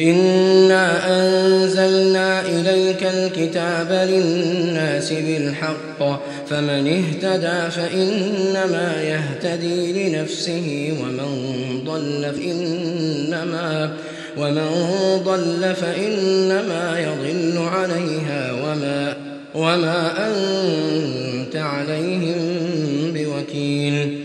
إنا أنزلنا إليك الكتاب للناس بالحق فمن اهتدى فإنما يهتدي لنفسه ومن ضل فإنما ومن ضل فإنما يضل عليها وما وما أنت عليهم بوكيل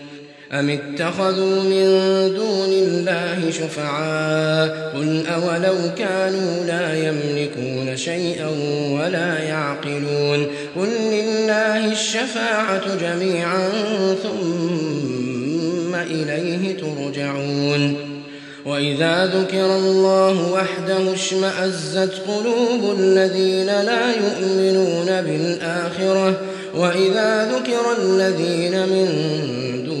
أم اتخذوا من دون الله شفعاء قل أولو كانوا لا يملكون شيئا ولا يعقلون قل لله الشفاعة جميعا ثم إليه ترجعون وإذا ذكر الله وحده اشمأزت قلوب الذين لا يؤمنون بالآخرة وإذا ذكر الذين من دونه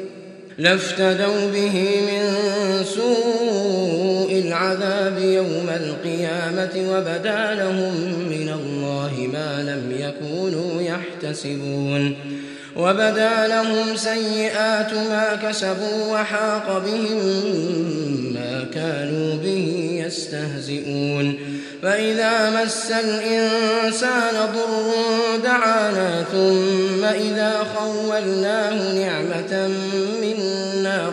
لافتدوا به من سوء العذاب يوم القيامة وبدا لهم من الله ما لم يكونوا يحتسبون وبدا لهم سيئات ما كسبوا وحاق بهم ما كانوا به يستهزئون فإذا مس الإنسان ضر دعانا ثم إذا خولناه نعمة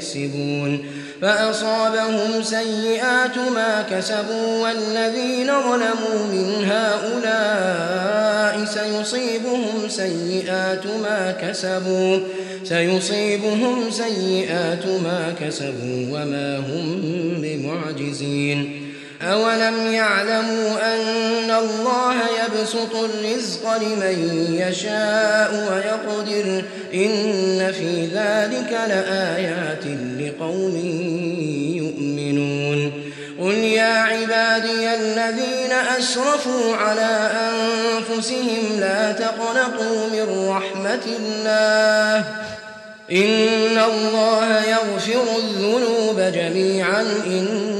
يكسبون. فأصابهم سيئات ما كسبوا والذين ظلموا من هؤلاء سيصيبهم سيئات ما كسبوا. سيصيبهم سيئات ما كسبوا وما هم بمعجزين. أولم يعلموا أن الله يبسط الرزق لمن يشاء ويقدر إن في ذلك لآيات لقوم يؤمنون قل يا عبادي الذين أشرفوا على أنفسهم لا تقنطوا من رحمة الله إن الله يغفر الذنوب جميعا إنه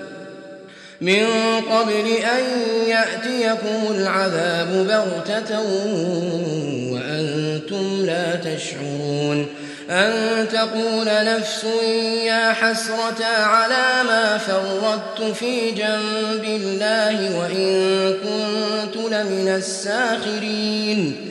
من قبل أن يأتيكم العذاب بغتة وأنتم لا تشعرون أن تقول نفس يا حسرة على ما فرطت في جنب الله وإن كنت لمن الساخرين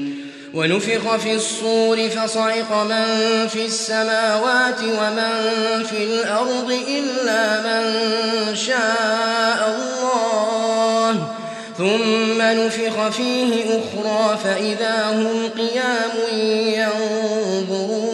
ونفخ في الصور فصعق من في السماوات ومن في الأرض إلا من شاء الله. ثم نفخ فيه أخرى فإذا هم قيام ينظرون.